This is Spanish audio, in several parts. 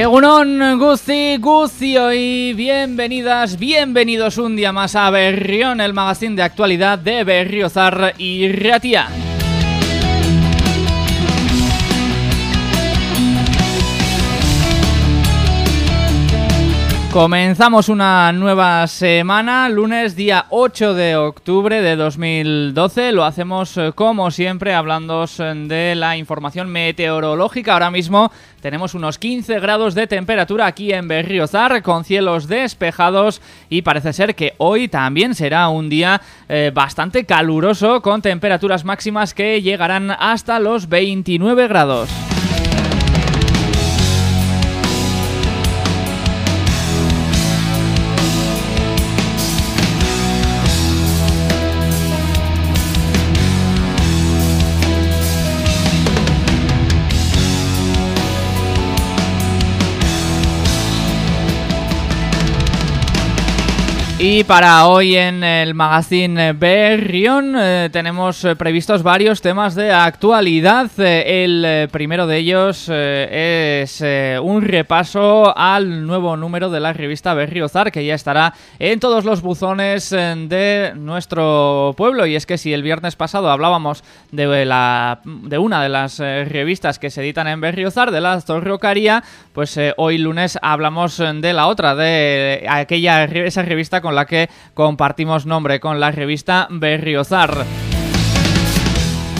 Egunon Guzi Guzi hoy bienvenidas, bienvenidos un día más a Berrión, el magazine de actualidad de Berriozar y Ratia. Comenzamos una nueva semana, lunes día 8 de octubre de 2012. Lo hacemos eh, como siempre hablando de la información meteorológica. Ahora mismo tenemos unos 15 grados de temperatura aquí en Berriozar con cielos despejados y parece ser que hoy también será un día eh, bastante caluroso con temperaturas máximas que llegarán hasta los 29 grados. Y para hoy en el magazine Berrión eh, tenemos eh, previstos varios temas de actualidad. Eh, el primero de ellos es un repaso al nuevo número de la revista Berriozar que ya estará en todos los buzones de nuestro pueblo. Y es que si el viernes pasado hablábamos de, la, de una de las revistas que se editan en Berriozar, de la Zorrocaría, pues hoy lunes hablamos de la otra, de aquella esa revista con con la que compartimos nombre con la revista Berriozar.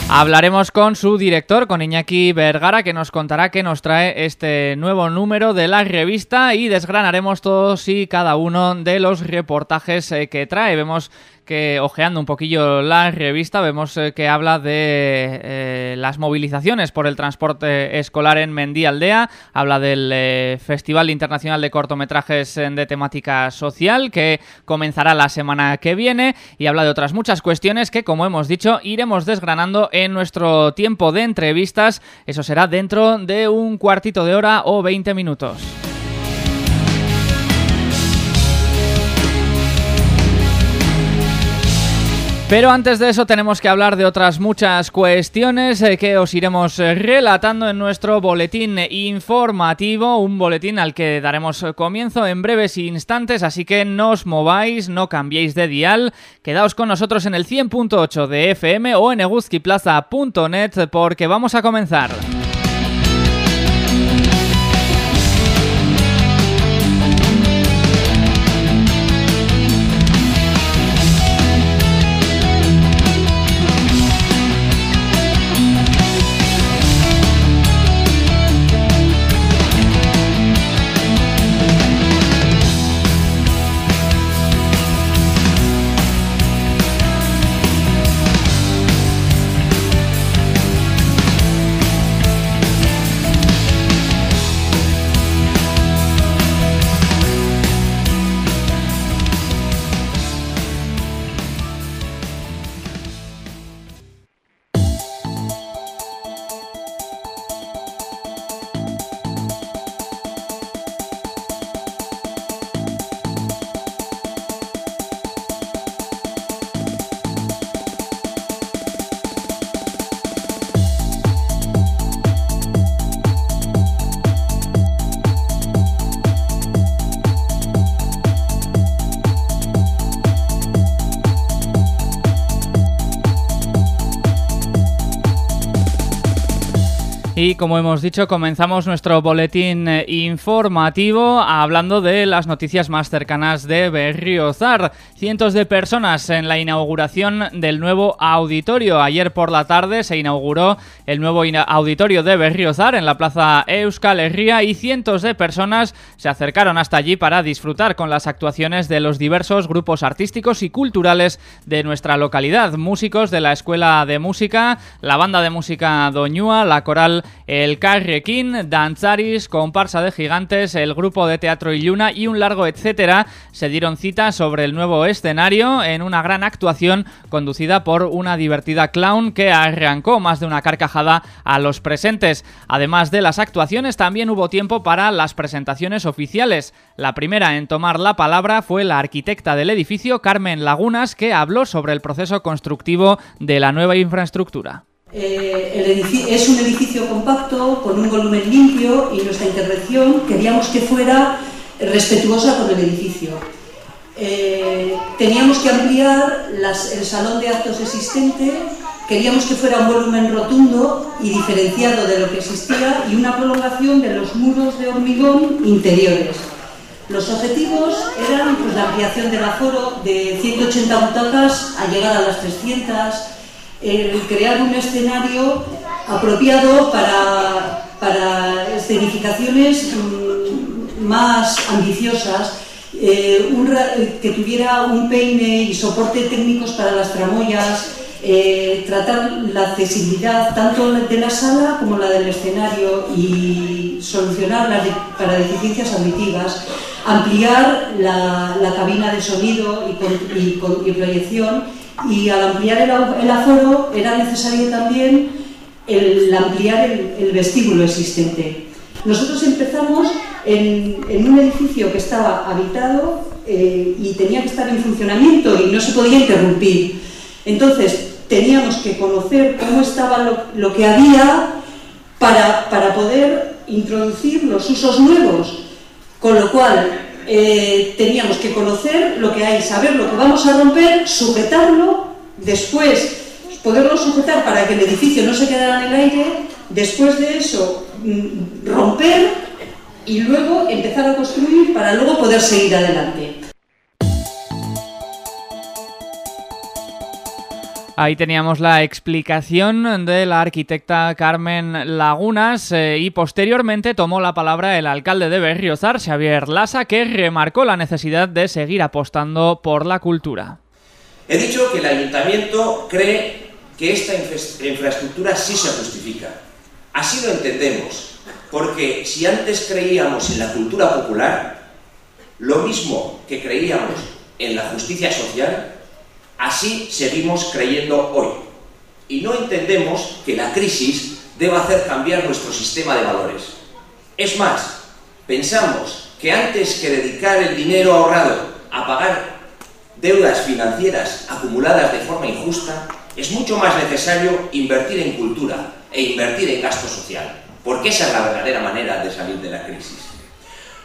Hablaremos con su director, con Iñaki Vergara, que nos contará qué nos trae este nuevo número de la revista y desgranaremos todos y cada uno de los reportajes eh, que trae. Vemos que ojeando un poquillo la revista vemos eh, que habla de eh, las movilizaciones por el transporte escolar en Mendí Aldea, habla del eh, Festival Internacional de Cortometrajes de temática social que comenzará la semana que viene y habla de otras muchas cuestiones que como hemos dicho iremos desgranando en nuestro tiempo de entrevistas, eso será dentro de un cuartito de hora o 20 minutos. Pero antes de eso tenemos que hablar de otras muchas cuestiones eh, que os iremos eh, relatando en nuestro boletín informativo, un boletín al que daremos comienzo en breves instantes, así que no os mováis, no cambiéis de dial, quedaos con nosotros en el 100.8 de FM o en eguzquiplaza.net porque vamos a comenzar. Y como hemos dicho, comenzamos nuestro boletín eh, informativo hablando de las noticias más cercanas de Berriozar. Cientos de personas en la inauguración del nuevo auditorio. Ayer por la tarde se inauguró el nuevo auditorio de Berriozar en la plaza Euskal Herria y cientos de personas se acercaron hasta allí para disfrutar con las actuaciones de los diversos grupos artísticos y culturales de nuestra localidad. Músicos de la Escuela de Música, la banda de música Doñúa, la coral el Carrequín, Danzaris, Comparsa de Gigantes, el grupo de teatro Illuna y un largo etcétera se dieron cita sobre el nuevo escenario en una gran actuación conducida por una divertida clown que arrancó más de una carcajada a los presentes. Además de las actuaciones, también hubo tiempo para las presentaciones oficiales. La primera en tomar la palabra fue la arquitecta del edificio, Carmen Lagunas, que habló sobre el proceso constructivo de la nueva infraestructura. Eh, es un edificio compacto, con un volumen limpio y nuestra intervención queríamos que fuera respetuosa con el edificio. Eh, teníamos que ampliar el salón de actos existente, queríamos que fuera un volumen rotundo y diferenciado de lo que existía y una prolongación de los muros de hormigón interiores. Los objetivos eran pues, la ampliación del aforo de 180 butacas a llegar a las 300, el crear un escenario apropiado para, para escenificaciones mm, más ambiciosas, eh, que tuviera un peine y soporte técnicos para las tramoyas, eh, tratar la accesibilidad tanto de la sala como la del escenario y solucionar las para deficiencias auditivas, ampliar la, cabina de sonido y, proyección y al ampliar el, aforo era necesario también el ampliar el, vestíbulo existente. Nosotros empezamos en, un edificio que estaba habitado eh, y tenía que estar en funcionamiento y no se podía interrumpir. Entonces, teníamos que conocer cómo estaba lo, que había para, para, poder introducir los usos nuevos. Con lo cual, eh, teníamos que conocer lo que hay, saber lo que vamos a romper, sujetarlo, después poderlo sujetar para que el edificio no se quedara en el aire, después de eso mm, romper y luego empezar a construir para luego poder seguir adelante. Ahí teníamos la explicación de la arquitecta Carmen Lagunas eh, y posteriormente tomó la palabra el alcalde de Berriozar, Xavier Lasa, que remarcó la necesidad de seguir apostando por la cultura. He dicho que el ayuntamiento cree que esta infraestructura sí se justifica. Así lo entendemos, porque si antes creíamos en la cultura popular, lo mismo que creíamos en la justicia social, Así seguimos creyendo hoy. Y no entendemos que la crisis deba hacer cambiar nuestro sistema de valores. Es más, pensamos que antes que dedicar el dinero ahorrado a pagar deudas financieras acumuladas de forma injusta, es mucho más necesario invertir en cultura e invertir en gasto social, porque esa es la verdadera manera de salir de la crisis.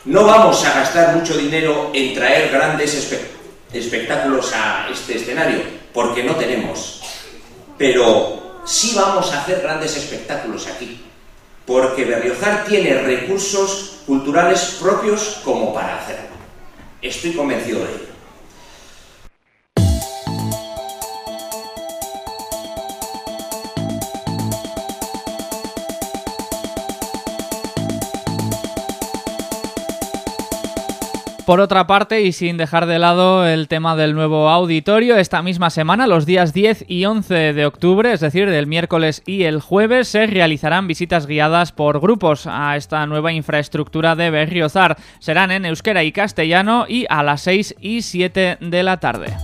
No vamos a gastar mucho dinero en traer grandes espectáculos espectáculos a este escenario, porque no tenemos. Pero sí vamos a hacer grandes espectáculos aquí, porque Berriozar tiene recursos culturales propios como para hacerlo. Estoy convencido de ello. Por otra parte, y sin dejar de lado el tema del nuevo auditorio, esta misma semana, los días 10 y 11 de octubre, es decir, del miércoles y el jueves, se realizarán visitas guiadas por grupos a esta nueva infraestructura de Berriozar. Serán en euskera y castellano y a las 6 y 7 de la tarde.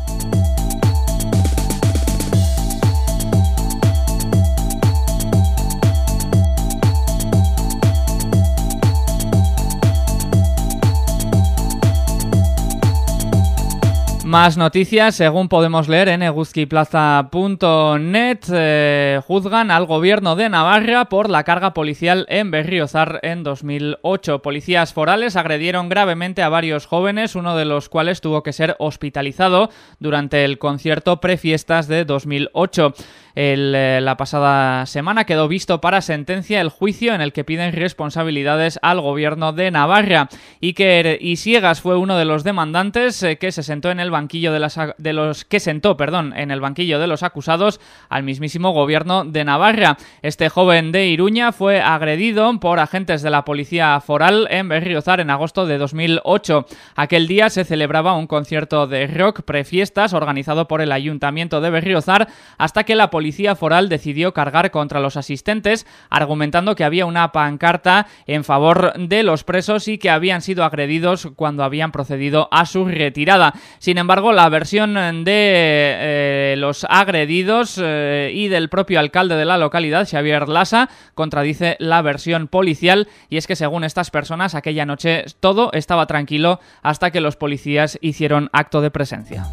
Más noticias, según podemos leer en eguzquiplaza.net, eh, juzgan al gobierno de Navarra por la carga policial en Berriozar en 2008. Policías forales agredieron gravemente a varios jóvenes, uno de los cuales tuvo que ser hospitalizado durante el concierto prefiestas de 2008. Eh, la pasada semana quedó visto para sentencia el juicio en el que piden responsabilidades al gobierno de Navarra. Iker Isiegas fue uno de los demandantes eh, que se sentó en el banquillo de, los que sentó, perdón, en el banquillo de los acusados al mismísimo gobierno de Navarra. Este joven de Iruña fue agredido por agentes de la policía foral en Berriozar en agosto de 2008. Aquel día se celebraba un concierto de rock prefiestas organizado por el ayuntamiento de Berriozar hasta que la policía foral decidió cargar contra los asistentes, argumentando que había una pancarta en favor de los presos y que habían sido agredidos cuando habían procedido a su retirada. Sin embargo, la versión de eh, los agredidos eh, y del propio alcalde de la localidad, Xavier Lasa, contradice la versión policial y es que según estas personas aquella noche todo estaba tranquilo hasta que los policías hicieron acto de presencia.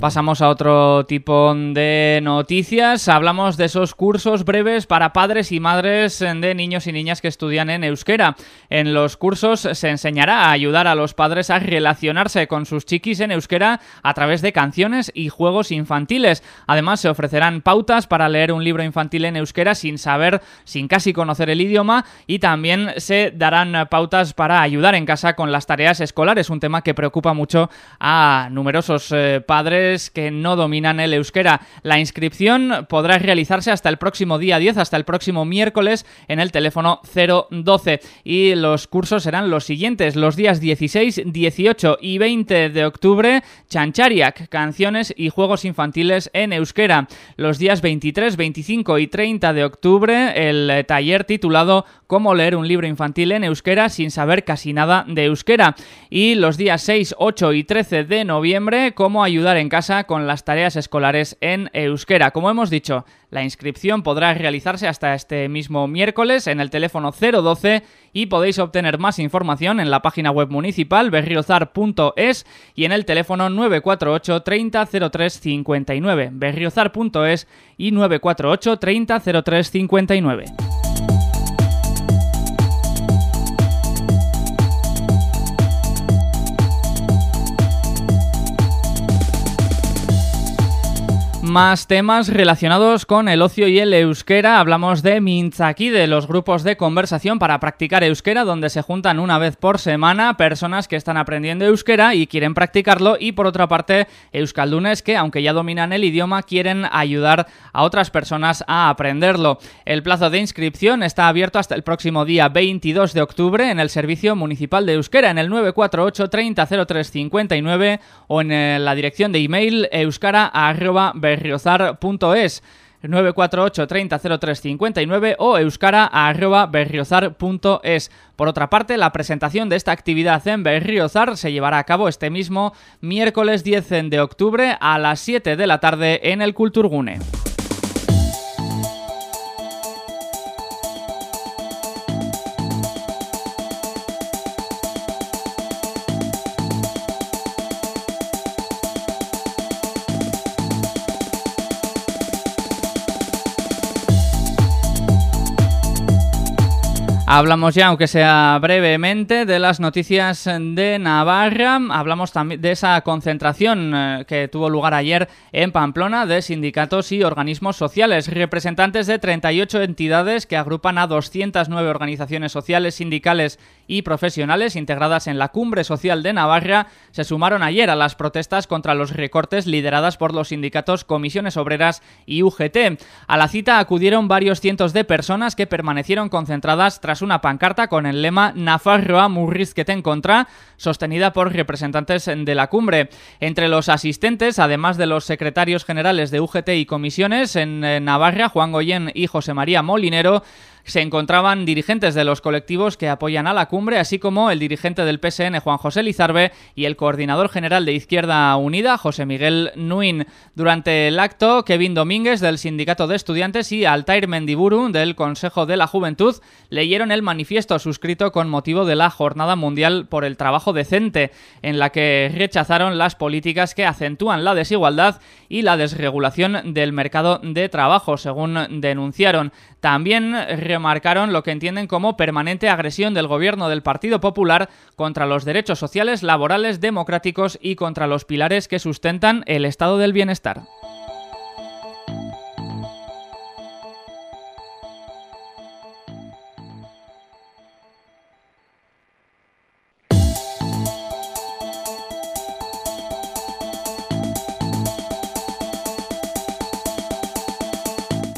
Pasamos a otro tipo de noticias. Hablamos de esos cursos breves para padres y madres de niños y niñas que estudian en euskera. En los cursos se enseñará a ayudar a los padres a relacionarse con sus chiquis en euskera a través de canciones y juegos infantiles. Además, se ofrecerán pautas para leer un libro infantil en euskera sin saber, sin casi conocer el idioma y también se darán pautas para ayudar en casa con las tareas escolares, un tema que preocupa mucho a numerosos eh, padres que no dominan el euskera. La inscripción podrá realizarse hasta el próximo día 10, hasta el próximo miércoles en el teléfono 012 y los cursos serán los siguientes, los días 16, 18 y 20 de octubre, Chanchariak, canciones y juegos infantiles en euskera. Los días 23, 25 y 30 de octubre, el taller titulado Cómo leer un libro infantil en euskera sin saber casi nada de euskera. Y los días 6, 8 y 13 de noviembre, cómo ayudar en casa con las tareas escolares en euskera. Como hemos dicho, la inscripción podrá realizarse hasta este mismo miércoles en el teléfono 012 y podéis obtener más información en la página web municipal berriozar.es y en el teléfono 948 30 03 59. berriozar.es y 948 30 03 59. Más temas relacionados con el ocio y el euskera. Hablamos de Mintzaki, de los grupos de conversación para practicar euskera, donde se juntan una vez por semana personas que están aprendiendo euskera y quieren practicarlo. Y por otra parte, euskaldunes que, aunque ya dominan el idioma, quieren ayudar a otras personas a aprenderlo. El plazo de inscripción está abierto hasta el próximo día 22 de octubre en el Servicio Municipal de Euskera, en el 948 30 03 59 o en eh, la dirección de email euskara berriozar.es 948 30 03 59 o euskara arroba berriozar.es. Por otra parte, la presentación de esta actividad en Berriozar se llevará a cabo este mismo miércoles 10 de octubre a las 7 de la tarde en el Culturgune. Hablamos ya, aunque sea brevemente, de las noticias de Navarra. Hablamos también de esa concentración eh, que tuvo lugar ayer en Pamplona de sindicatos y organismos sociales. Representantes de 38 entidades que agrupan a 209 organizaciones sociales, sindicales y profesionales integradas en la Cumbre Social de Navarra se sumaron ayer a las protestas contra los recortes lideradas por los sindicatos Comisiones Obreras y UGT. A la cita acudieron varios cientos de personas que permanecieron concentradas tras una pancarta con el lema Nafarroa Murrizketen en contra, sostenida por representantes de la cumbre. Entre los asistentes, además de los secretarios generales de UGT y comisiones en Navarra, Juan Goyen y José María Molinero, se encontraban dirigentes de los colectivos que apoyan a la cumbre, así como el dirigente del PSN, Juan José Lizarbe, y el coordinador general de Izquierda Unida, José Miguel Nuin. Durante el acto, Kevin Domínguez, del Sindicato de Estudiantes, y Altair Mendiburu, del Consejo de la Juventud, leyeron el manifiesto suscrito con motivo de la Jornada Mundial por el Trabajo Decente, en la que rechazaron las políticas que acentúan la desigualdad y la desregulación del mercado de trabajo, según denunciaron. También remarcaron lo que entienden como permanente agresión del gobierno del Partido Popular contra los derechos sociales, laborales, democráticos y contra los pilares que sustentan el estado del bienestar.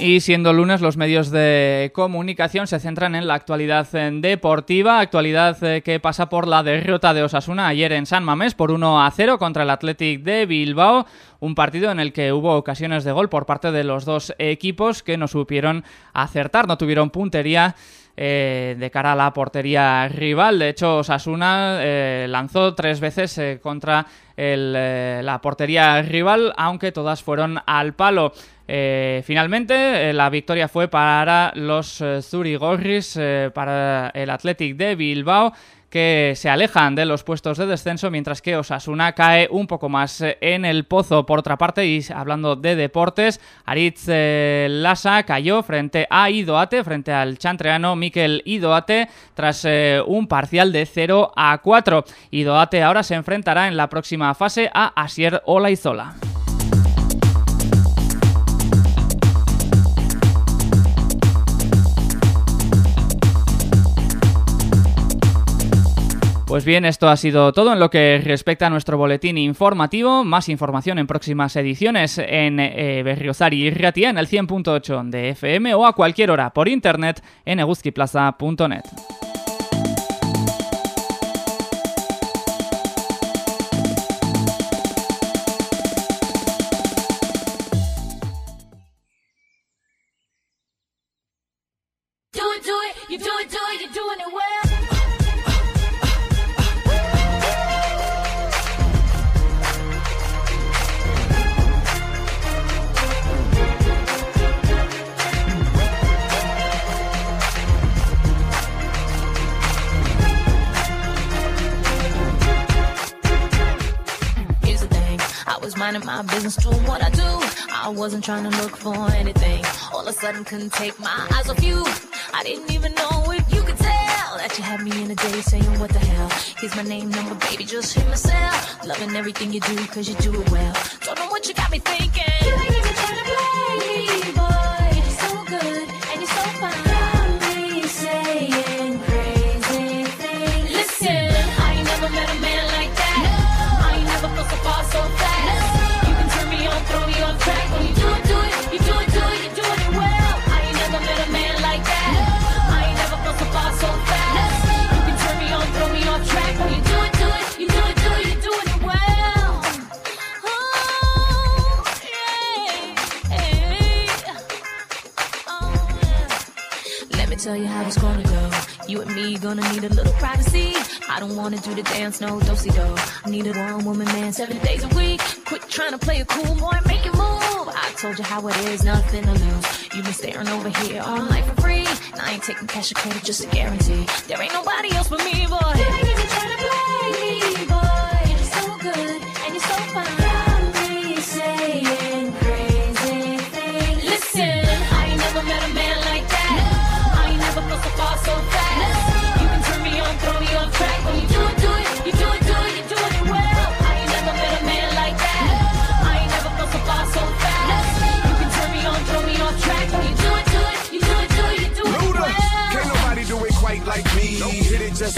Y siendo lunes, los medios de comunicación se centran en la actualidad deportiva, actualidad eh, que pasa por la derrota de Osasuna ayer en San Mamés por 1 a 0 contra el Athletic de Bilbao, un partido en el que hubo ocasiones de gol por parte de los dos equipos que no supieron acertar, no tuvieron puntería eh, de cara a la portería rival. De hecho, Osasuna lanzó tres veces contra la portería rival, aunque todas fueron al palo. Eh, finalmente, eh, la victoria fue para los eh, Zurigorris, para el Athletic de Bilbao, que se alejan de los puestos de descenso, mientras que Osasuna cae un poco más en el pozo. Por otra parte, y hablando de deportes, Aritz eh, Lasa cayó frente a Idoate, frente al chantreano Miquel Idoate, tras eh, un parcial de 0 a 4. Idoate ahora se enfrentará en la próxima fase a Asier Olaizola. Pues bien, esto ha sido todo en lo que respecta a nuestro boletín informativo. Más información en próximas ediciones en eh, Berriozar y Ratia en el 100.8 de FM o a cualquier hora por internet en eguzquiplaza.net. wasn't trying to look for anything. All of a sudden, couldn't take my eyes off you. I didn't even know if you could tell that you had me in a day saying, What the hell? Here's my name, number, baby, just hit myself. Loving everything you do, cause you do it well. Don't know what you got me thinking. Tell you how it's gonna go. You and me gonna need a little privacy. I don't wanna do the dance, no dosey do. I need a one woman man seven days a week. Quit trying to play a cool boy, make it move. I told you how it is, nothing to lose. You've been staring over here all night for free. And I ain't taking cash or credit, just a guarantee. There ain't nobody else but me, boy.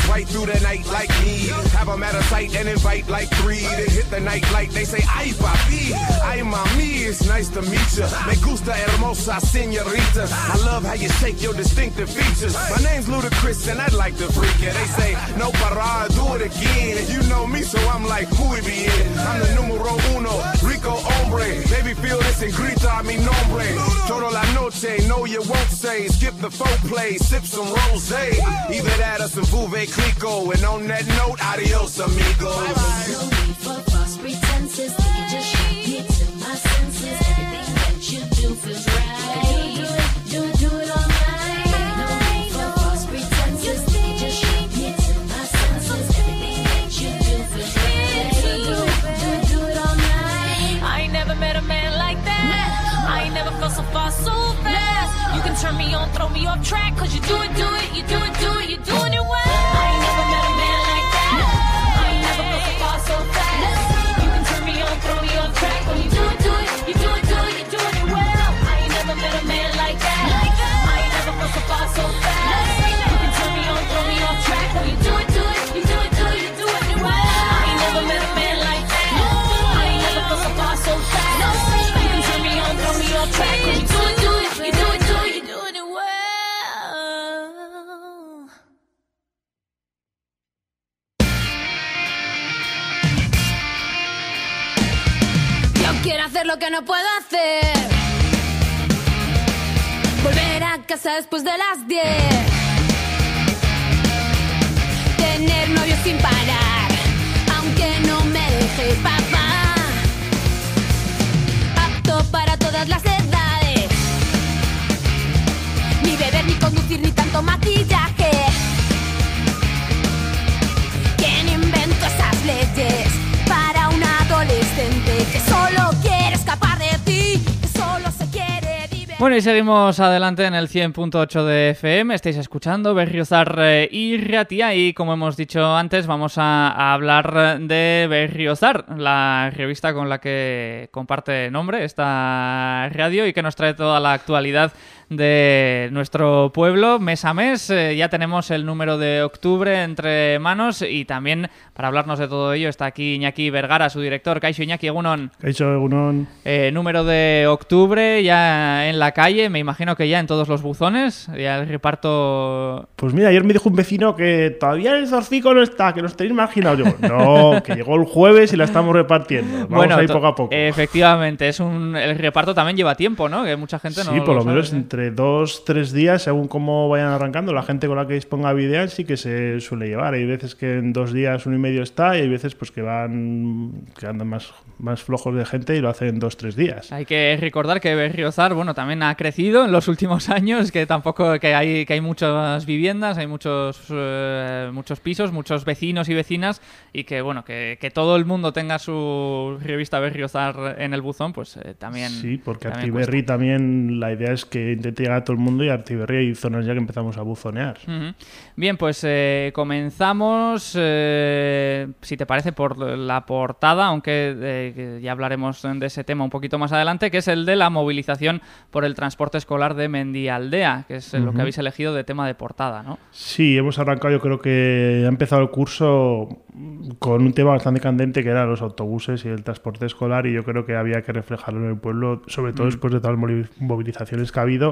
Right through the night like me. Have them a matter sight and invite like three. They hit the night like they say, ay papi, ay mami, it's nice to meet ya. Me gusta hermosa señorita. I love how you shake your distinctive features. My name's Ludacris and I'd like to freak it. They say, no para, do it again. And you know me, so I'm like, muy bien. I'm the numero uno, rico hombre. Baby, feel this and grita a mi nombre. Toda la noche, no you won't say. Skip the folk play, sip some rose. Either that or some Vouvet Clico. And on that note, adios, amigos. No need que no puedo hacer. Volver a casa después de las 10. Tener novio sin parar, aunque no me deje papá. Apto para todas las edades. Ni beber, ni conducir, ni tanto maquillaje. ¿Quién inventó esas leyes para un adolescente que se Bueno, y seguimos adelante en el 100.8 de FM. Estáis escuchando Berriozar eh, y Ratia. Y como hemos dicho antes, vamos a, a hablar de Berriozar, la revista con la que comparte nombre esta radio y que nos trae toda la actualidad de nuestro pueblo mes a mes. Eh, ya tenemos el número de octubre entre manos y también para hablarnos de todo ello está aquí Iñaki Vergara, su director. Caixo Iñaki, Egunon. Kaixo Egunon. Eh, número de octubre ya en la calle, me imagino que ya en todos los buzones, ya el reparto... Pues mira, ayer me dijo un vecino que todavía el zorcico no está, que nos tenéis marginados. Yo, no, que llegó el jueves y la estamos repartiendo. Vamos ahí to- poco a poco. Efectivamente, es un, el reparto también lleva tiempo, ¿no? Que mucha gente no sí, por lo menos ¿eh? Entre dos, tres días, según cómo vayan arrancando, la gente con la que disponga videos sí que se suele llevar. Hay veces que en dos días, uno y medio está, y hay veces pues que van, que andan más, más flojos de gente y lo hacen en dos, tres días. Hay que recordar que Berriozar, bueno, también ha crecido en los últimos años, que tampoco que hay que hay muchas viviendas, hay muchos eh, muchos pisos, muchos vecinos y vecinas y que bueno, que, que todo el mundo tenga su revista Berriozar en el buzón, pues eh, también Sí, porque también Artiberri también la idea es que intente llegar a todo el mundo y Artiberri hay zonas ya que empezamos a buzonear. Bien, pues eh, comenzamos, eh, si te parece, por la portada, aunque eh, ya hablaremos de ese tema un poquito más adelante, que es el de la movilización por el transporte escolar de Mendialdea, que es lo que habéis elegido de tema de portada, ¿no? Sí, hemos arrancado, yo creo que ha empezado el curso con un tema bastante candente que eran los autobuses y el transporte escolar y yo creo que había que reflejarlo en el pueblo, sobre todo después de todas las movilizaciones que ha habido,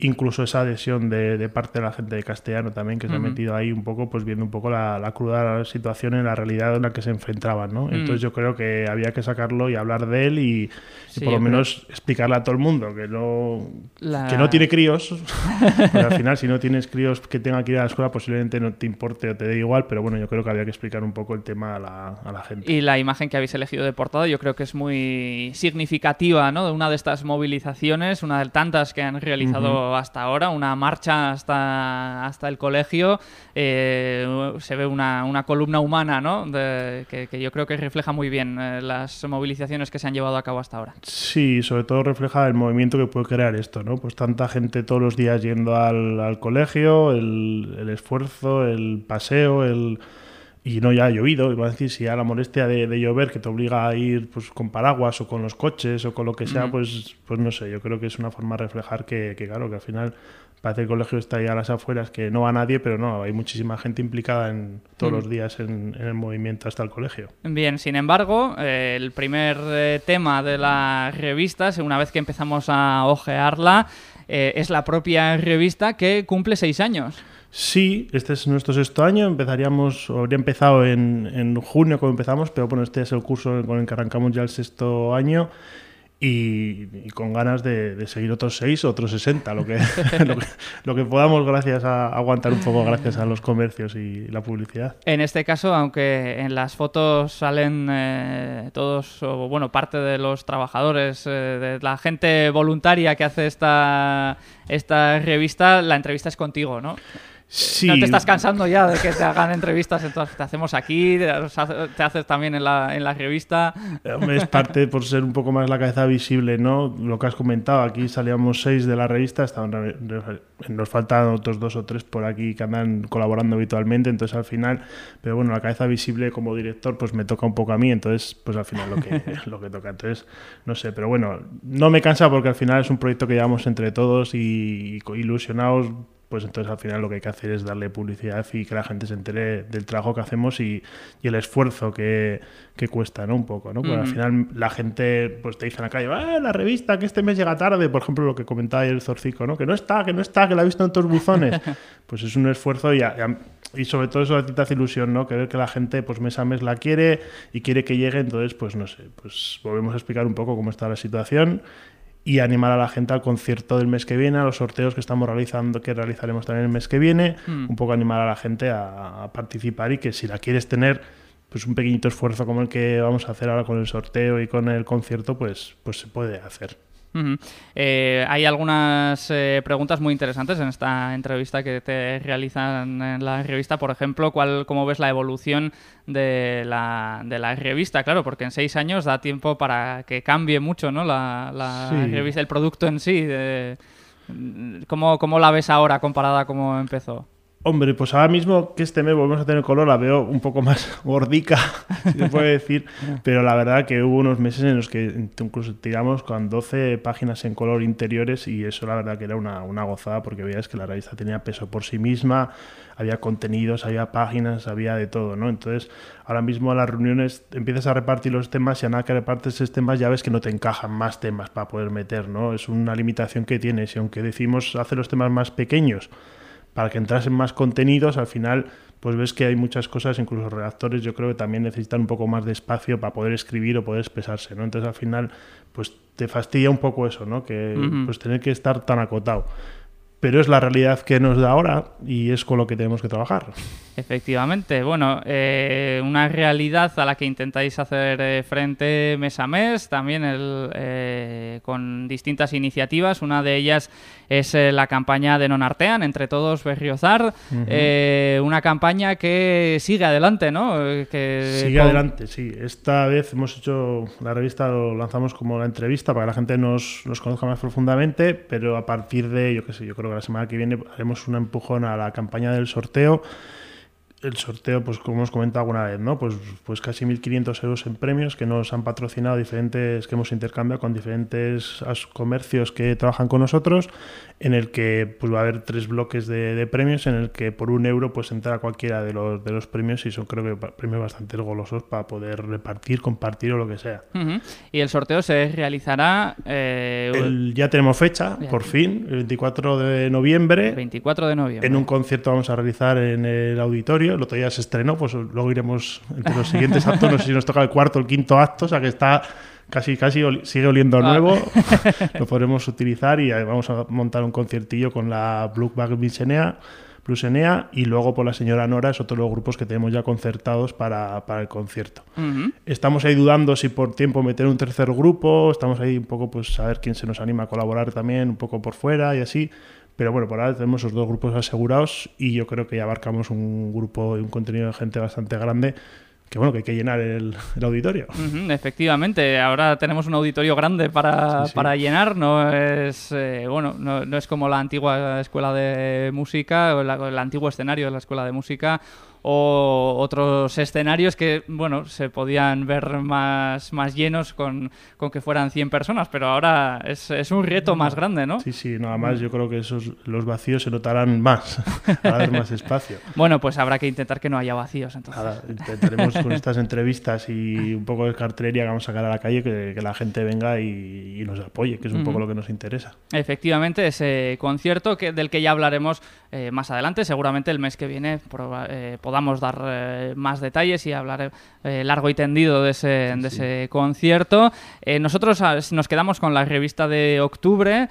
incluso esa adhesión de, de parte de la gente de castellano también que se ha metido ahí un poco, pues viendo un poco la, la cruda situación en la realidad en la que se enfrentaban, ¿no? Entonces yo creo que había que sacarlo y hablar de él y, y Sí, por lo menos explicarle a todo el mundo que no, La- que no tiene críos, porque al final si no tienes críos que tengan que ir a la escuela posiblemente no te importe o te dé igual, pero bueno, yo creo que había que explicar un poco el tema a la, a la gente. Y la imagen que habéis elegido de portada yo creo que es muy significativa, ¿no? De una de estas movilizaciones, una de tantas que han realizado hasta ahora, una marcha hasta, hasta el colegio. eh, se ve una, una columna humana, ¿no? Que yo creo que refleja muy bien eh, las movilizaciones que se han llevado a cabo hasta ahora. Sí, sobre todo refleja el movimiento que puede crear esto, ¿no? Pues tanta gente todos los días yendo al, al colegio, el, el esfuerzo, el paseo, el... Y no ya ha llovido, iba a decir, si ya la molestia de, de llover que te obliga a ir pues con paraguas o con los coches o con lo que sea, pues, pues no sé, yo creo que es una forma de reflejar que, que, claro, que al final parece que el colegio está ahí a las afueras, que no va nadie, pero no, hay muchísima gente implicada en todos los días en, en el movimiento hasta el colegio. Bien, sin embargo, eh, el primer eh, tema de la revista, una vez que empezamos a ojearla, eh, es la propia revista que cumple seis años. Sí, este es nuestro sexto año. Empezaríamos, habría empezado en, en junio como empezamos, pero bueno, este es el curso con el que arrancamos ya el sexto año y, con ganas de, seguir otros seis, otros 60, lo que, lo que, lo que podamos gracias a aguantar un poco gracias a los comercios y la publicidad. En este caso, aunque en las fotos salen eh, todos, o bueno, parte de los trabajadores, eh, de la gente voluntaria que hace esta, esta revista, la entrevista es contigo, ¿no? Sí, ¿No te estás cansando ya de que te hagan entrevistas? Entonces, te hacemos aquí, te haces también en la, en la revista. Hombre, Es parte por ser un poco más la cabeza visible, ¿no? Lo que has comentado, aquí salíamos seis de la revista, estaban nos faltan otros dos o tres por aquí que andan colaborando habitualmente, entonces al final, pero bueno, la cabeza visible como director pues me toca un poco a mí, entonces pues al final lo que, lo que toca, entonces no sé, pero bueno, no me cansa porque al final es un proyecto que llevamos entre todos y, y ilusionados pues entonces al final lo que hay que hacer es darle publicidad y que la gente se entere del trabajo que hacemos y, y el esfuerzo que, que cuesta, ¿no? Un poco, ¿no? Porque al final la gente pues te dice en la calle, ah, la revista que este mes llega tarde, por ejemplo, lo que comentaba ayer el Zorcico, ¿no? Que no está, que no está, que la ha visto en los buzones. pues es un esfuerzo y, a- y sobre todo eso te hace ilusión, ¿no? Que ver que la gente pues mes a mes la quiere y quiere que llegue, entonces pues no sé, pues volvemos a explicar un poco cómo está la situación y animar a la gente al concierto del mes que viene, a los sorteos que estamos realizando, que realizaremos también el mes que viene, un poco animar a la gente a, a participar y que si la quieres tener, pues un pequeñito esfuerzo como el que vamos a hacer ahora con el sorteo y con el concierto, pues, pues se puede hacer. Eh, hay algunas eh, preguntas muy interesantes en esta entrevista que te realizan en la revista. Por ejemplo, ¿cuál, ¿cómo ves la evolución de la, de la revista? Claro, porque en seis años da tiempo para que cambie mucho ¿no? la, la Sí. revista, el producto en sí. de- ¿cómo, ¿Cómo la ves ahora comparada a cómo empezó? Hombre, pues ahora mismo que este mes volvemos a tener color, la veo un poco más gordica, si se puede decir, pero la verdad que hubo unos meses en los que incluso tiramos con 12 páginas en color interiores y eso la verdad que era una, una gozada porque veías que la revista tenía peso por sí misma, había contenidos, había páginas, había de todo, ¿no? Entonces, ahora mismo a las reuniones empiezas a repartir los temas y a nada que repartes esos temas ya ves que no te encajan más temas para poder meter, ¿no? Es una limitación que tienes y aunque decimos hacer los temas más pequeños, para que entrasen más contenidos, al final pues ves que hay muchas cosas, incluso redactores yo creo que también necesitan un poco más de espacio para poder escribir o poder expresarse, ¿no? Entonces al final pues te fastidia un poco eso, ¿no? Que pues tener que estar tan acotado. Pero es la realidad que nos da ahora y es con lo que tenemos que trabajar. Efectivamente, bueno, eh, una realidad a la que intentáis hacer eh, frente mes a mes, también el, eh, con distintas iniciativas. Una de ellas es eh, la campaña de Non Artean, entre todos Berriozar, eh, una campaña que sigue adelante, ¿no? Eh, Que Sigue adelante, sí. Esta vez hemos hecho la revista, lo lanzamos como la entrevista para que la gente nos, nos conozca más profundamente, pero a partir de, yo qué sé, yo creo que la semana que viene haremos un empujón a la campaña del sorteo. El sorteo, pues como hemos comentado alguna vez, ¿no? Pues, pues casi 1.500 euros en premios que nos han patrocinado diferentes, que hemos intercambiado con diferentes comercios que trabajan con nosotros, en el que pues va a haber tres bloques de, de premios, en el que por un euro pues entra cualquiera de los, de los premios y son creo que premios bastante golosos para poder repartir, compartir o lo que sea. Y el sorteo se realizará eh, El- ya tenemos fecha, Ya. por fin, el 24 de noviembre. el 24 de noviembre. En un concierto vamos a realizar en el auditorio. El otro día se estrenó, pues luego iremos entre los siguientes actos. No sé si nos toca el cuarto o el quinto acto, o sea que está casi, casi sigue oliendo a Ah. nuevo. Lo podremos utilizar y vamos a montar un conciertillo con la Blue Bag Blusenea, Blusenea y luego por la señora Nora, es otro de los grupos que tenemos ya concertados para, para el concierto. Estamos ahí dudando si por tiempo meter un tercer grupo, estamos ahí un poco pues a ver quién se nos anima a colaborar también, un poco por fuera y así. Pero bueno, por ahora tenemos esos dos grupos asegurados y yo creo que ya abarcamos un grupo y un contenido de gente bastante grande que bueno, que hay que llenar el, el auditorio. Efectivamente, ahora tenemos un auditorio grande para, Sí, sí. para llenar, no es eh, bueno, no, no es como la antigua escuela de música o la- el antiguo escenario de la escuela de música o otros escenarios que bueno se podían ver más, más llenos con, con que fueran 100 personas, pero ahora es, es un reto más grande, ¿no? Sí, sí, nada más yo creo que esos los vacíos se notarán más, a haber más espacio. Bueno, pues habrá que intentar que no haya vacíos entonces. Nada, intentaremos con estas entrevistas y un poco de cartelería que vamos a sacar a la calle que, que la gente venga y, y nos apoye, que es un poco lo que nos interesa. Efectivamente, ese concierto que, del que ya hablaremos eh, más adelante, seguramente el mes que viene eh, podamos dar eh, más detalles y hablar eh, largo y tendido de ese, de ese concierto. Eh, nosotros ah, nos quedamos con la revista de octubre,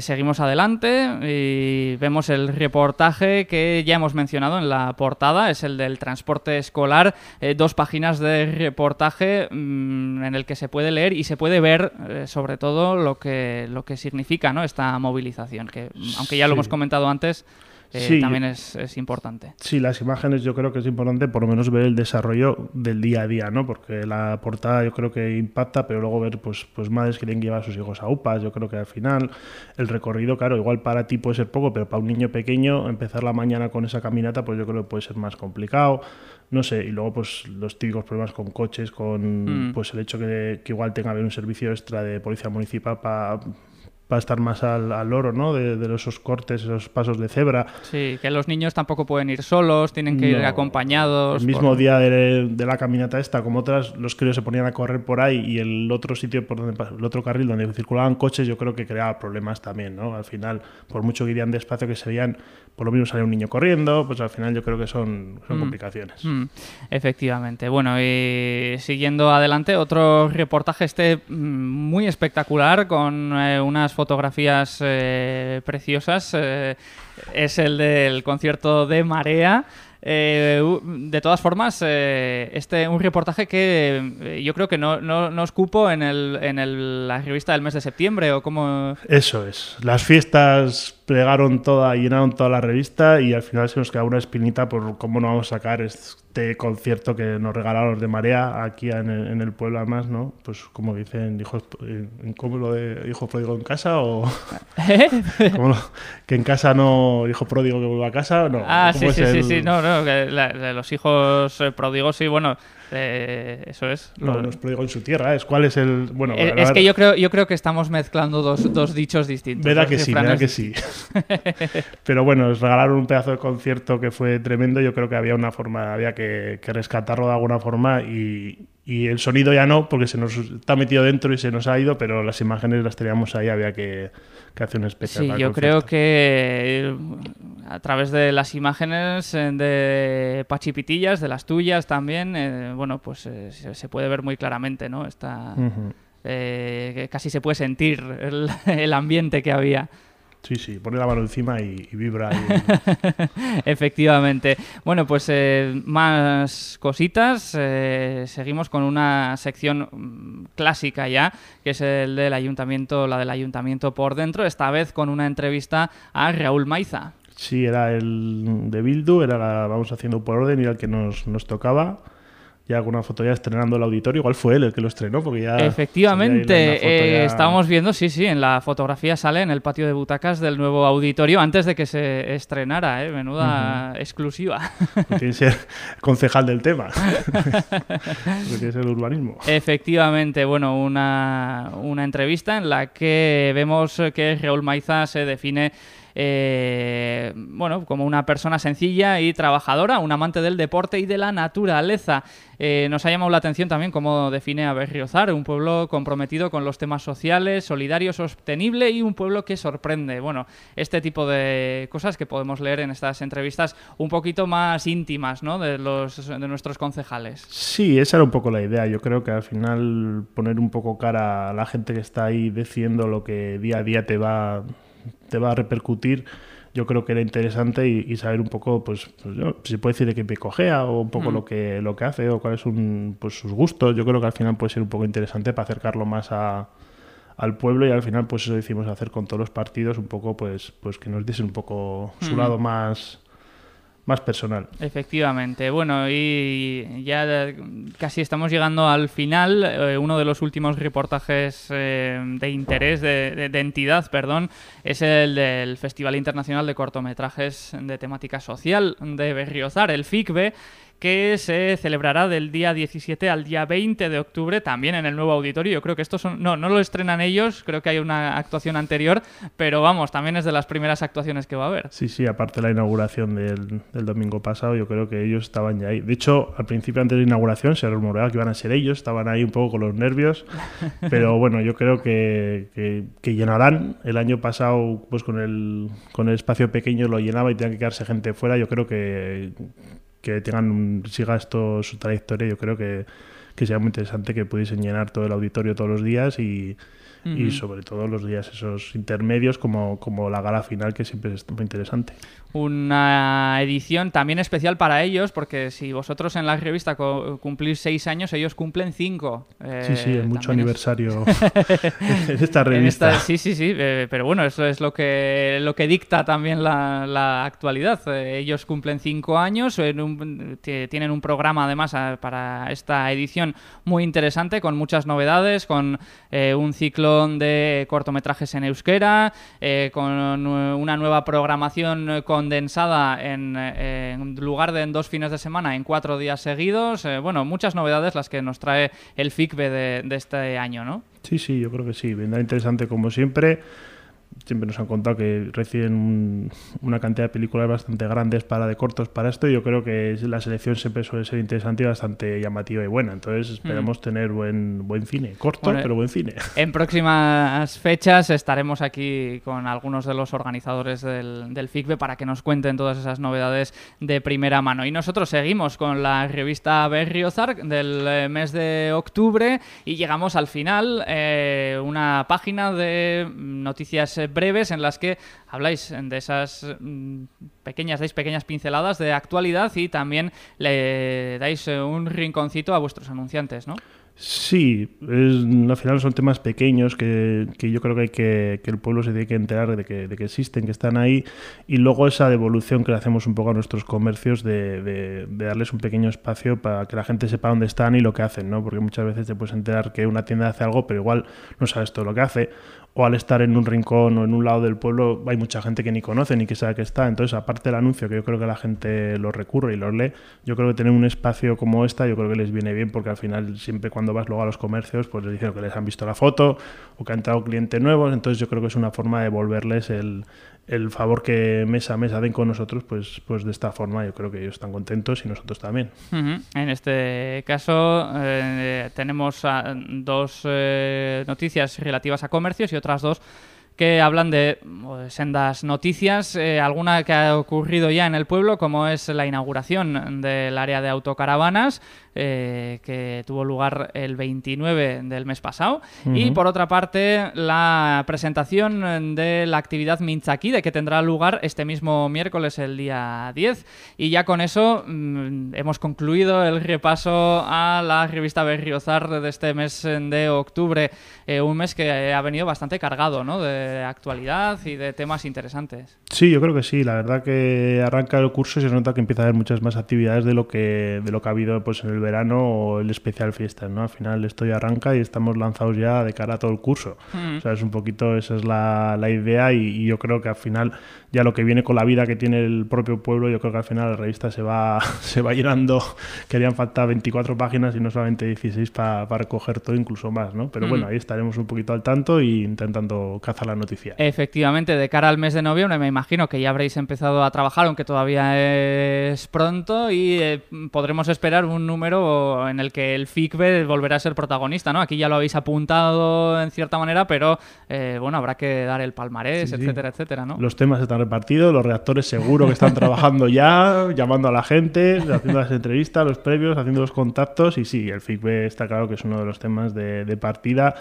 seguimos adelante y vemos el reportaje que ya hemos mencionado en la portada, es el del transporte escolar, dos páginas de reportaje mm, en el que se puede leer y se puede ver sobre todo lo que, lo que significa ¿no? esta movilización, que aunque ya lo Sí. hemos comentado antes, eh, Sí, también es, es importante. Sí, las imágenes yo creo que es importante por lo menos ver el desarrollo del día a día, ¿no? Porque la portada yo creo que impacta, pero luego ver pues, pues madres que tienen que llevar a sus hijos a UPAs, yo creo que al final el recorrido, claro, igual para ti puede ser poco, pero para un niño pequeño empezar la mañana con esa caminata pues yo creo que puede ser más complicado, no sé, y luego pues los típicos problemas con coches, con Mm. pues el hecho que, que igual tenga que haber un servicio extra de policía municipal para para estar más al, al loro, ¿no? De, de esos cortes, esos pasos de cebra. Sí, que los niños tampoco pueden ir solos, tienen que ir acompañados. El mismo por- día de, de la caminata esta, como otras, los críos se ponían a correr por ahí y el otro sitio, por donde, el otro carril donde circulaban coches, yo creo que creaba problemas también, ¿no? Al final, por mucho que irían despacio que se veían, por lo menos salía un niño corriendo, pues al final yo creo que son, son Mm. complicaciones. Mm, efectivamente. Bueno, y siguiendo adelante, otro reportaje este mm, muy espectacular con eh, unas fotografías eh, preciosas. eh, es el del concierto de Marea. Eh, de todas formas, eh, este un reportaje que yo creo que no, no, no os cupo en, el, en el- la revista del mes de septiembre o como... Eso es. Las fiestas plegaron toda, llenaron toda la revista y al final se nos queda una espinita por cómo no vamos a sacar este concierto que nos regalaron los de Marea aquí en el, en el pueblo además, ¿no? Pues como dicen, hijos, eh, ¿cómo lo de hijo pródigo en casa o lo- que en casa no hijo pródigo que vuelva a casa? No. Ah, ¿cómo sí, sí, sí, sí, no, no, que la- los hijos eh, pródigos, sí, bueno, eh, eso es. No, Lo- no es pródigo en su tierra, es cuál es el bueno, Eh, a es que yo creo, yo creo que estamos mezclando dos, dos dichos distintos. Verá que sí, verá que sí. Pero bueno, nos regalaron un pedazo de concierto que fue tremendo. Yo creo que había una forma, había que, que rescatarlo de alguna forma y, y el sonido ya no, porque se nos está metido dentro y se nos ha ido, pero las imágenes las teníamos ahí, había que, que hacer un especial. Sí, yo creo que eh, a través de las imágenes eh, de Pachipitillas, de las tuyas también, eh, bueno, pues eh, se, puede ver muy claramente, ¿no? Está, Ujú. eh, que casi se puede sentir el, el ambiente que había. Sí, sí, pone la mano encima y, y vibra. y- Efectivamente. Bueno, pues eh, más cositas. eh, seguimos con una sección mm, clásica ya, que es el del ayuntamiento, la del ayuntamiento por dentro. Esta vez con una entrevista a Raúl Maiza. sí, era el de Bildu, era la, vamos haciendo por orden y era el que nos, nos tocaba. Ya con una foto ya estrenando el auditorio, igual fue él el que lo estrenó, porque ya... Efectivamente, foto eh, ya- estábamos viendo, sí, sí, en la fotografía sale en el patio de butacas del nuevo auditorio antes de que se estrenara, ¿eh? menuda exclusiva. Tiene que ser concejal del tema. Tiene que ser el urbanismo. Efectivamente, bueno, una, una entrevista en la que vemos que Raúl Maiza se define eh, bueno, como una persona sencilla y trabajadora, un amante del deporte y de la naturaleza. Eh, nos ha llamado la atención también cómo define a Berriozar, un pueblo comprometido con los temas sociales, solidario, sostenible y un pueblo que sorprende. Bueno, este tipo de cosas que podemos leer en estas entrevistas un poquito más íntimas, ¿no? De los de nuestros concejales. Sí, esa era un poco la idea. Yo creo que al final poner un poco cara a la gente que está ahí diciendo lo que día a día te va, te va a repercutir, yo creo que era interesante y, y saber un poco, pues, pues, yo, si puede decir de qué me cojea o un poco lo que lo que hace o cuáles son pues, sus gustos. Yo creo que al final puede ser un poco interesante para acercarlo más a, al pueblo y al final pues eso decimos hacer con todos los partidos un poco pues pues que nos diesen un poco su lado más más personal. Efectivamente. Bueno, y ya casi estamos llegando al final. Eh, uno de los últimos reportajes eh, de interés, de, de- de entidad, perdón, es el del Festival Internacional de Cortometrajes de Temática Social de Berriozar, el FICBE que se celebrará del día 17 al día 20 de octubre también en el nuevo auditorio. Yo creo que estos son... No, no lo estrenan ellos, creo que hay una actuación anterior, pero vamos, también es de las primeras actuaciones que va a haber. Sí, sí, aparte de la inauguración del, del domingo pasado, yo creo que ellos estaban ya ahí. De hecho, al principio, antes de la inauguración, se rumoreaba que iban a ser ellos, estaban ahí un poco con los nervios, pero bueno, yo creo que, que- que llenarán. El año pasado, pues con el, con el espacio pequeño lo llenaba y tenía que quedarse gente fuera. Yo creo que, que tengan un- siga esto su trayectoria, yo creo que, que sería muy interesante que pudiesen llenar todo el auditorio todos los días y, y sobre todo los días esos intermedios como, como la gala final que siempre es muy interesante. una edición también especial para ellos, porque si vosotros en la revista cumplís seis años, ellos cumplen cinco. Eh, Sí, sí, es mucho también es- aniversario en esta en revista. esta- sí, sí, sí, eh, pero bueno, eso es lo que, lo que dicta también la, la actualidad. Eh, ellos cumplen cinco años, en un- tienen un programa además a- para esta edición muy interesante, con muchas novedades, con eh, un de cortometrajes en euskera, eh, con una nueva programación condensada en, en lugar de en dos fines de semana, en cuatro días seguidos. Eh, bueno, muchas novedades las que nos trae el FICBE de, de este año, ¿no? Sí, sí, yo creo que sí. Vendrá interesante como siempre. Siempre nos han contado que reciben un- una cantidad de películas bastante grandes para de cortos para esto. y Yo creo que la selección siempre suele ser interesante y bastante llamativa y buena. Entonces esperamos tener buen buen cine. Corto, Bueno, pero buen cine. En próximas fechas estaremos aquí con algunos de los organizadores del, del FICBE para que nos cuenten todas esas novedades de primera mano. Y nosotros seguimos con la revista Berriozar del eh, mes de octubre y llegamos al final, eh, una página de noticias eh, breves en las que habláis de esas mm, pequeñas, dais pequeñas pinceladas de actualidad y también le dais eh, un rinconcito a vuestros anunciantes, ¿no? Sí, es, al final son temas pequeños que, que yo creo que, hay que, que el pueblo se tiene que enterar de que, de que existen, que están ahí, y luego esa devolución que le hacemos un poco a nuestros comercios de, de- de darles un pequeño espacio para que la gente sepa dónde están y lo que hacen, ¿no? Porque muchas veces te puedes enterar que una tienda hace algo, pero igual no sabes todo lo que hace, o al estar en un rincón o en un lado del pueblo hay mucha gente que ni conoce ni que sabe que está. Entonces, aparte del anuncio, que yo creo que la gente lo recurre y lo lee, yo creo que tener un espacio como esta, yo creo que les viene bien porque al final siempre cuando vas luego a los comercios, pues les dicen que les han visto la foto o que han entrado clientes nuevos. Entonces, yo creo que es una forma de devolverles el, el favor que mes a mes hacen con nosotros, pues, pues de esta forma yo creo que ellos están contentos y nosotros también. En este caso eh, tenemos ah, dos eh, noticias relativas a comercios y otras dos que hablan de sendas noticias, eh, alguna que ha ocurrido ya en el pueblo, como es la inauguración del área de autocaravanas, eh, que tuvo lugar el 29 del mes pasado, y por otra parte la presentación de la actividad Minchakide, que tendrá lugar este mismo miércoles, el día 10, y ya con eso mm, hemos concluido el repaso a la revista Berriozar de este mes de octubre, eh, un mes que ha venido bastante cargado ¿no? de actualidad y de temas interesantes. Sí, yo creo que sí. La verdad que arranca el curso y se nota que empieza a haber muchas más actividades de lo que de lo que ha habido pues en el verano o el especial fiestas, ¿no? Al final esto ya arranca y estamos lanzados ya de cara a todo el curso. O sea, es un poquito esa es la, la idea y, y yo creo que al final ya lo que viene con la vida que tiene el propio pueblo, yo creo que al final la revista se va se va llenando. Querían faltar 24 páginas y no solamente 16 para recoger todo, incluso más, ¿no? Pero bueno, ahí estaremos un poquito al tanto y intentando cazar la noticia. Efectivamente, de cara al mes de noviembre me imagino que ya habréis empezado a trabajar, aunque todavía es pronto, y eh, podremos esperar un número en el que el FICBE volverá a ser protagonista, ¿no? Aquí ya lo habéis apuntado en cierta manera, pero eh, bueno, habrá que dar el palmarés, Sí, sí. etcétera, etcétera, ¿no? Los temas están repartidos, los redactores seguro que están trabajando ya, llamando a la gente, haciendo las entrevistas, los previos, haciendo los contactos y sí, el FICB está claro que es uno de los temas de, de partida.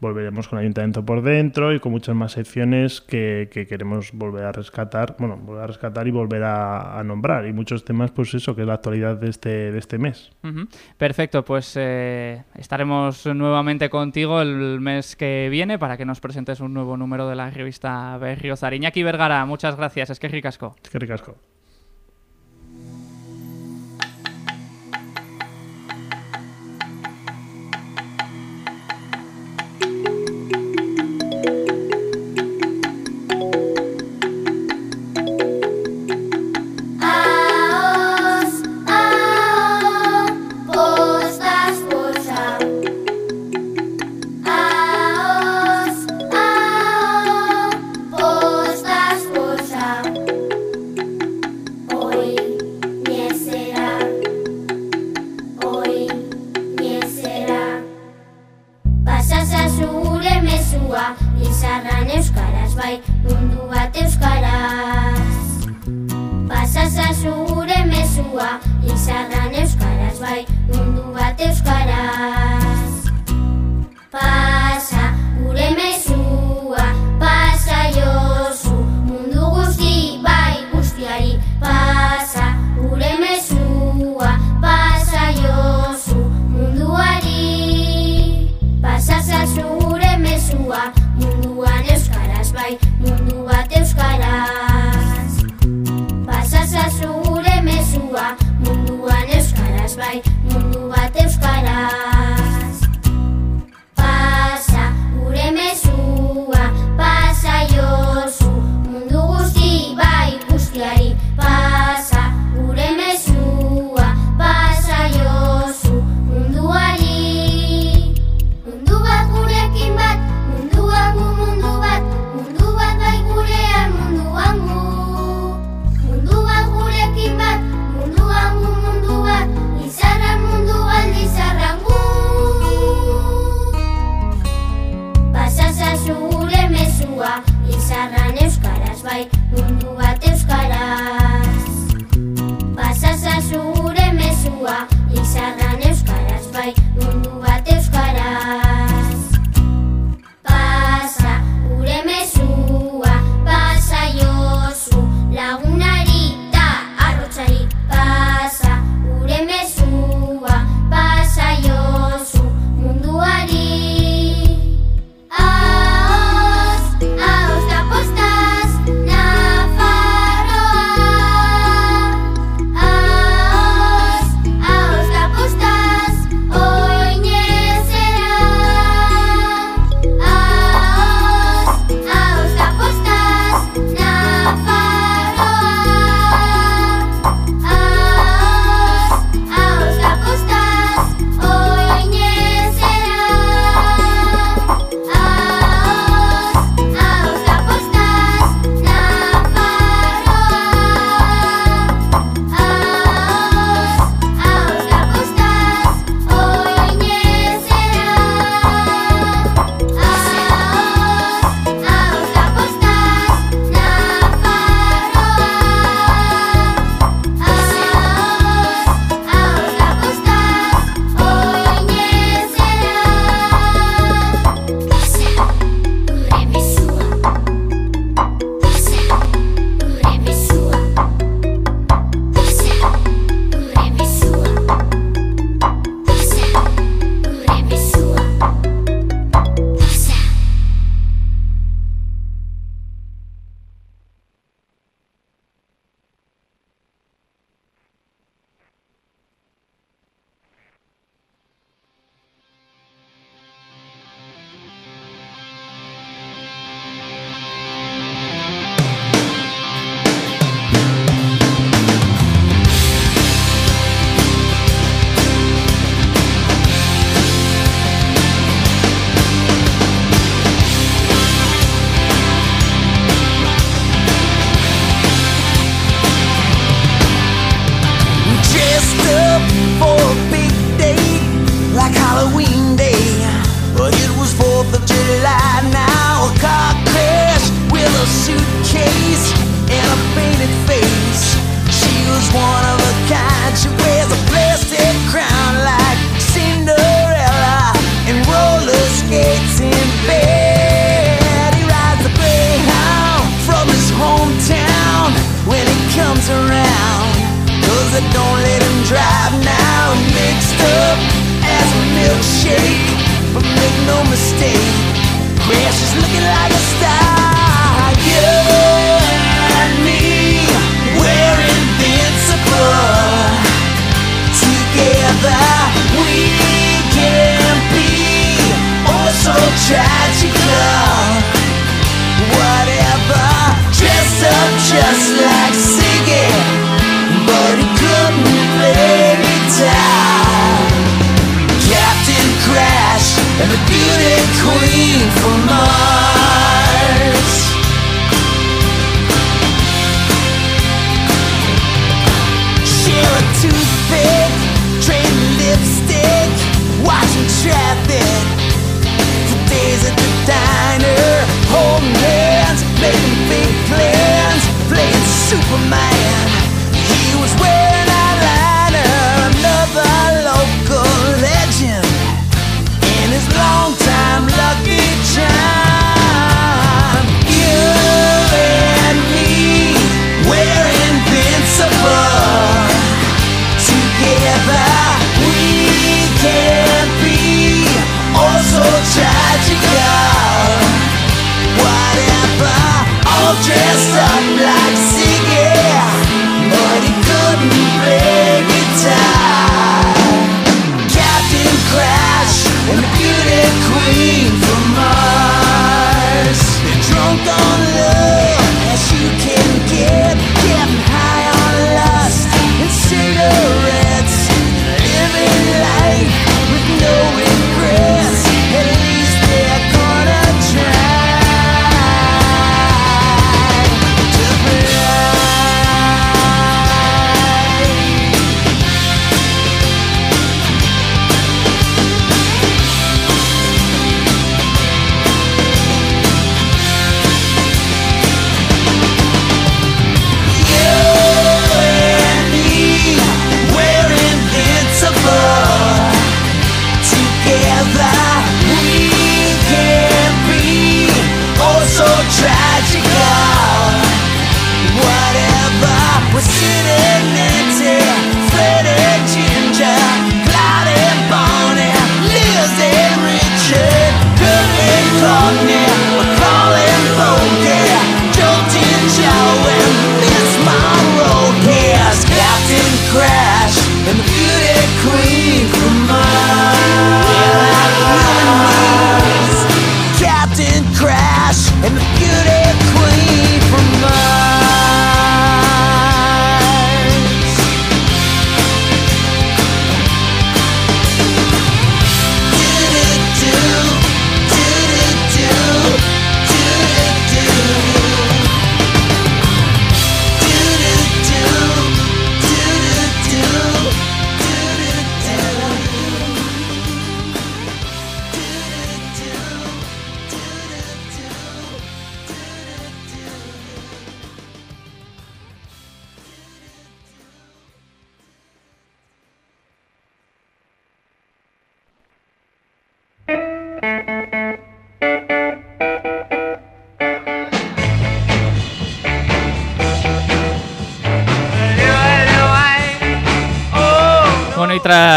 Volveremos con Ayuntamiento por dentro y con muchas más secciones que, que queremos volver a rescatar, bueno, volver a rescatar y volver a, a nombrar. Y muchos temas, pues eso, que es la actualidad de este, de este mes. Perfecto, pues eh, estaremos nuevamente contigo el mes que viene para que nos presentes un nuevo número de la revista Berriozar. Iñaki Vergara, muchas gracias, es que ricasco. Es que ricasco. Pasas a zure mezua, izarran euskaraz bai, mundu bat euskaraz. Pasas a zure mezua, izarran euskaraz bai, mundu bat euskaraz. Pasa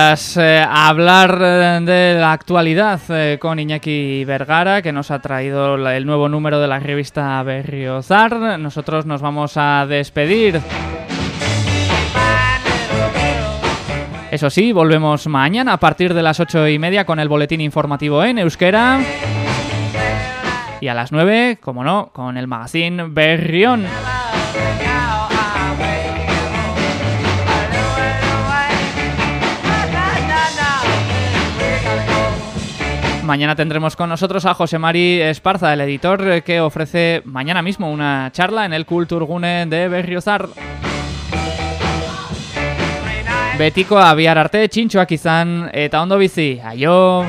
Tras eh, hablar eh, de la actualidad eh, con Iñaki Vergara, que nos ha traído el nuevo número de la revista Berriozar, nosotros nos vamos a despedir. Eso sí, volvemos mañana a partir de las ocho y media con el boletín informativo en euskera. Y a las 9, como no, con el magazine Berrión. Mañana tendremos con nosotros a José Mari Esparza, el editor, eh, que ofrece mañana mismo una charla en el Kulturgune de Berriozar. Betikoa bihar arte txintxoak izan eta ondo bizi. Aio!